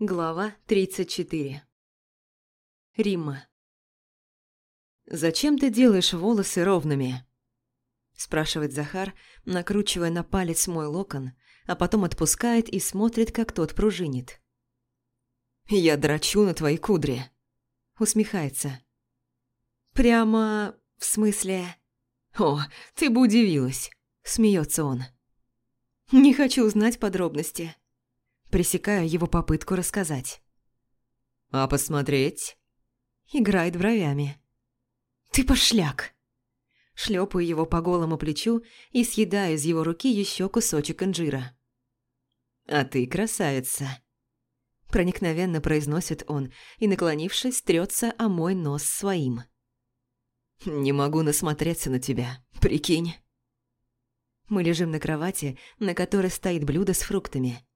Глава 34 Римма «Зачем ты делаешь волосы ровными?» Спрашивает Захар, накручивая на палец мой локон, а потом отпускает и смотрит, как тот пружинит. «Я драчу на твои кудри», — усмехается. «Прямо... в смысле...» «О, ты бы удивилась», — смеется он. «Не хочу узнать подробности». Пресекаю его попытку рассказать. «А посмотреть?» Играет бровями. «Ты пошляк!» Шлепаю его по голому плечу и съедаю из его руки еще кусочек инжира. «А ты красавица!» Проникновенно произносит он и, наклонившись, трется о мой нос своим. «Не могу насмотреться на тебя, прикинь!» Мы лежим на кровати, на которой стоит блюдо с фруктами.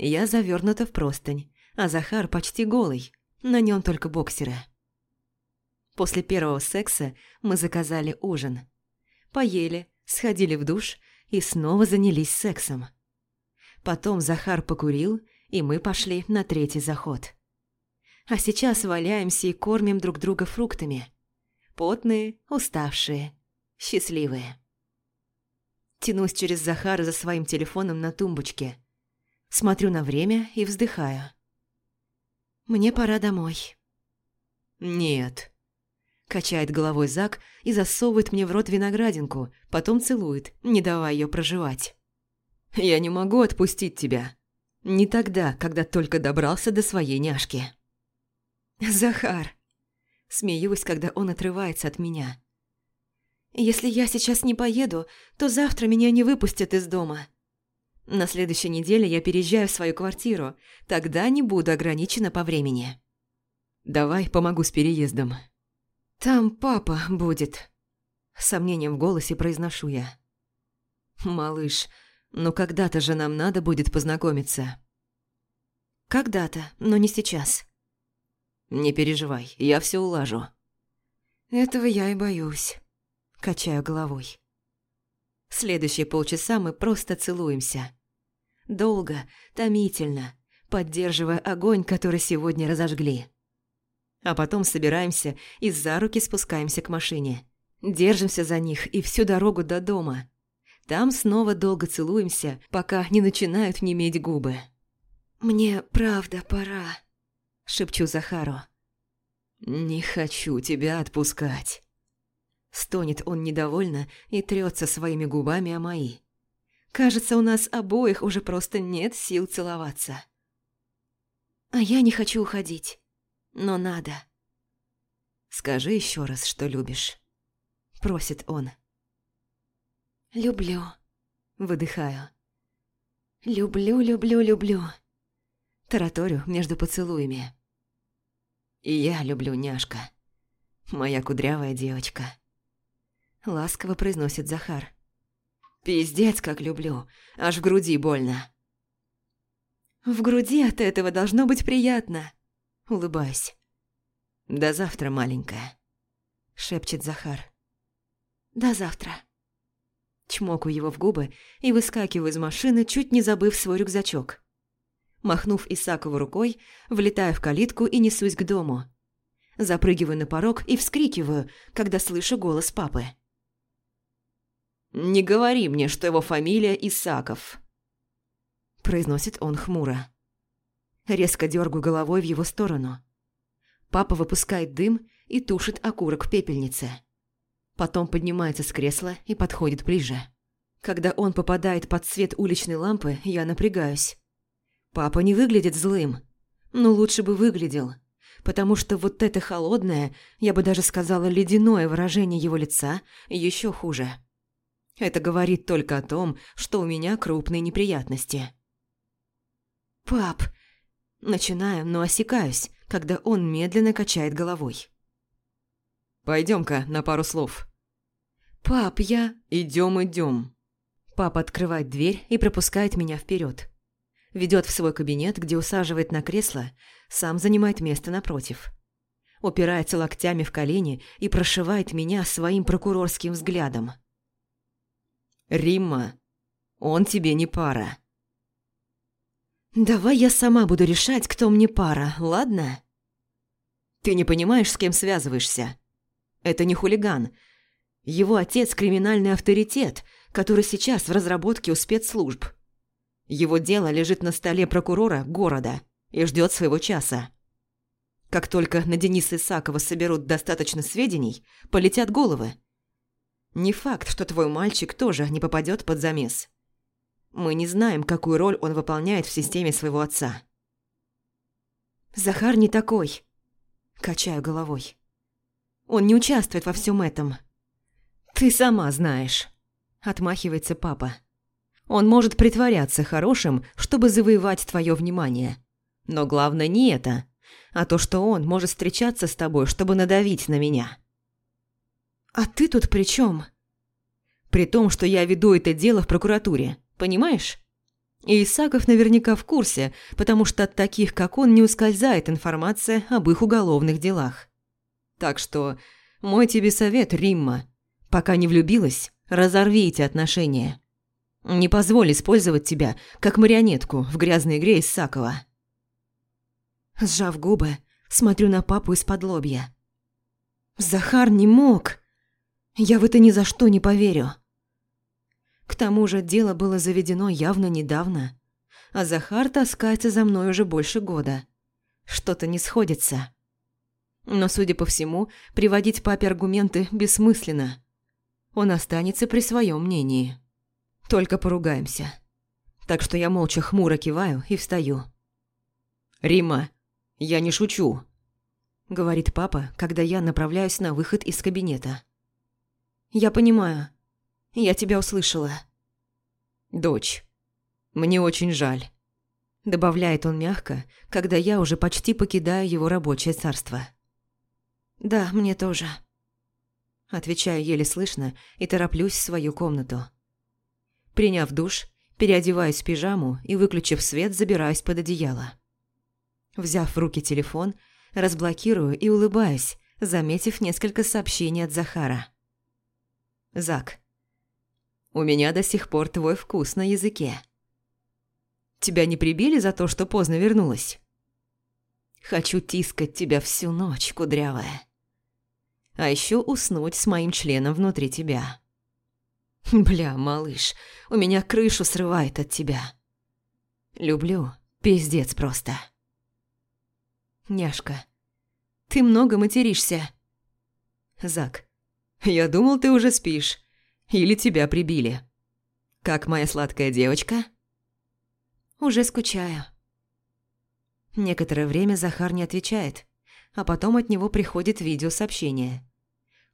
Я завернута в простынь, а Захар почти голый, на нем только боксеры. После первого секса мы заказали ужин. Поели, сходили в душ и снова занялись сексом. Потом Захар покурил, и мы пошли на третий заход. А сейчас валяемся и кормим друг друга фруктами. Потные, уставшие, счастливые. Тянусь через Захара за своим телефоном на тумбочке – Смотрю на время и вздыхаю. «Мне пора домой». «Нет». Качает головой Зак и засовывает мне в рот виноградинку, потом целует, не давая ее проживать. «Я не могу отпустить тебя. Не тогда, когда только добрался до своей няшки». «Захар!» Смеюсь, когда он отрывается от меня. «Если я сейчас не поеду, то завтра меня не выпустят из дома. На следующей неделе я переезжаю в свою квартиру, тогда не буду ограничена по времени. Давай помогу с переездом. Там папа будет. С сомнением в голосе произношу я. Малыш, ну когда-то же нам надо будет познакомиться. Когда-то, но не сейчас. Не переживай, я все улажу. Этого я и боюсь. Качаю головой. Следующие полчаса мы просто целуемся. Долго, томительно, поддерживая огонь, который сегодня разожгли. А потом собираемся и за руки спускаемся к машине. Держимся за них и всю дорогу до дома. Там снова долго целуемся, пока не начинают неметь губы. «Мне правда пора», — шепчу Захару. «Не хочу тебя отпускать». Стонет он недовольно и трется своими губами о мои. Кажется, у нас обоих уже просто нет сил целоваться. А я не хочу уходить. Но надо. Скажи еще раз, что любишь. Просит он. Люблю. Выдыхаю. Люблю, люблю, люблю. Тараторю между поцелуями. И я люблю няшка. Моя кудрявая девочка. Ласково произносит Захар. Пиздец, как люблю. Аж в груди больно. В груди от этого должно быть приятно. Улыбаюсь. До завтра, маленькая. Шепчет Захар. До завтра. Чмокаю его в губы и выскакиваю из машины, чуть не забыв свой рюкзачок. Махнув Исакову рукой, влетаю в калитку и несусь к дому. Запрыгиваю на порог и вскрикиваю, когда слышу голос папы. «Не говори мне, что его фамилия Исаков», – произносит он хмуро. Резко дергаю головой в его сторону. Папа выпускает дым и тушит окурок в пепельнице. Потом поднимается с кресла и подходит ближе. Когда он попадает под свет уличной лампы, я напрягаюсь. Папа не выглядит злым, но лучше бы выглядел, потому что вот это холодное, я бы даже сказала ледяное выражение его лица еще хуже. Это говорит только о том, что у меня крупные неприятности. «Пап!» Начинаю, но осекаюсь, когда он медленно качает головой. «Пойдем-ка на пару слов». «Пап, я...» «Идем, идем». Папа открывает дверь и пропускает меня вперед. Ведет в свой кабинет, где усаживает на кресло, сам занимает место напротив. Упирается локтями в колени и прошивает меня своим прокурорским взглядом. «Римма, он тебе не пара». «Давай я сама буду решать, кто мне пара, ладно?» «Ты не понимаешь, с кем связываешься. Это не хулиган. Его отец – криминальный авторитет, который сейчас в разработке у спецслужб. Его дело лежит на столе прокурора города и ждет своего часа. Как только на Дениса Исакова соберут достаточно сведений, полетят головы. Не факт, что твой мальчик тоже не попадет под замес. Мы не знаем, какую роль он выполняет в системе своего отца. Захар не такой. Качаю головой. Он не участвует во всем этом. Ты сама знаешь. Отмахивается папа. Он может притворяться хорошим, чтобы завоевать твое внимание. Но главное не это, а то, что он может встречаться с тобой, чтобы надавить на меня. А ты тут при чем? При том, что я веду это дело в прокуратуре, понимаешь? И Исаков наверняка в курсе, потому что от таких, как он, не ускользает информация об их уголовных делах. Так что мой тебе совет, Римма, пока не влюбилась, разорви эти отношения. Не позволь использовать тебя, как марионетку в грязной игре из Сакова. Сжав губы, смотрю на папу из-под лобья. Захар не мог. Я в это ни за что не поверю. К тому же дело было заведено явно недавно, а Захар таскается за мной уже больше года. Что-то не сходится. Но, судя по всему, приводить папе аргументы бессмысленно. Он останется при своем мнении. Только поругаемся. Так что я молча хмуро киваю и встаю. «Рима, я не шучу», — говорит папа, когда я направляюсь на выход из кабинета. «Я понимаю. Я тебя услышала». «Дочь, мне очень жаль», — добавляет он мягко, когда я уже почти покидаю его рабочее царство. «Да, мне тоже». Отвечаю еле слышно и тороплюсь в свою комнату. Приняв душ, переодеваюсь в пижаму и, выключив свет, забираюсь под одеяло. Взяв в руки телефон, разблокирую и улыбаюсь, заметив несколько сообщений от Захара. Зак. У меня до сих пор твой вкус на языке. Тебя не прибили за то, что поздно вернулась? Хочу тискать тебя всю ночь, кудрявая. А еще уснуть с моим членом внутри тебя. Бля, малыш, у меня крышу срывает от тебя. Люблю, пиздец просто. Няшка, ты много материшься. Зак, я думал, ты уже спишь. Или тебя прибили. Как моя сладкая девочка? Уже скучаю. Некоторое время Захар не отвечает, а потом от него приходит видеосообщение.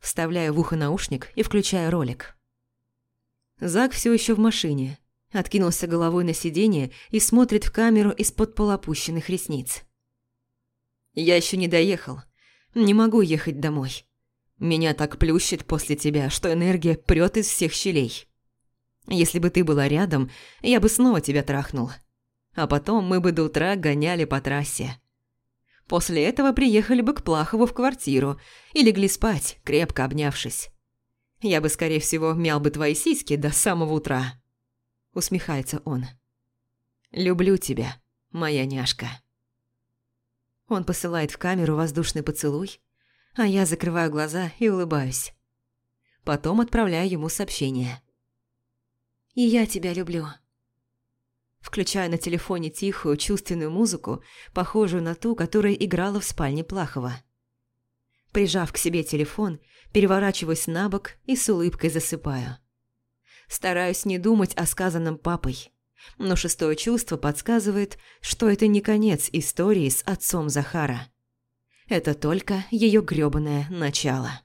Вставляю в ухо наушник и включаю ролик. Зак все еще в машине, откинулся головой на сиденье и смотрит в камеру из-под полуопущенных ресниц. «Я еще не доехал. Не могу ехать домой. Меня так плющит после тебя, что энергия прет из всех щелей. Если бы ты была рядом, я бы снова тебя трахнул. А потом мы бы до утра гоняли по трассе. После этого приехали бы к Плахову в квартиру и легли спать, крепко обнявшись. Я бы, скорее всего, мял бы твои сиськи до самого утра. Усмехается он. Люблю тебя, моя няшка. Он посылает в камеру воздушный поцелуй, а я закрываю глаза и улыбаюсь. Потом отправляю ему сообщение. «И я тебя люблю». Включаю на телефоне тихую, чувственную музыку, похожую на ту, которая играла в спальне Плахова. Прижав к себе телефон, переворачиваюсь на бок и с улыбкой засыпаю. Стараюсь не думать о сказанном папой, но шестое чувство подсказывает, что это не конец истории с отцом Захара. Это только ее грёбаное начало.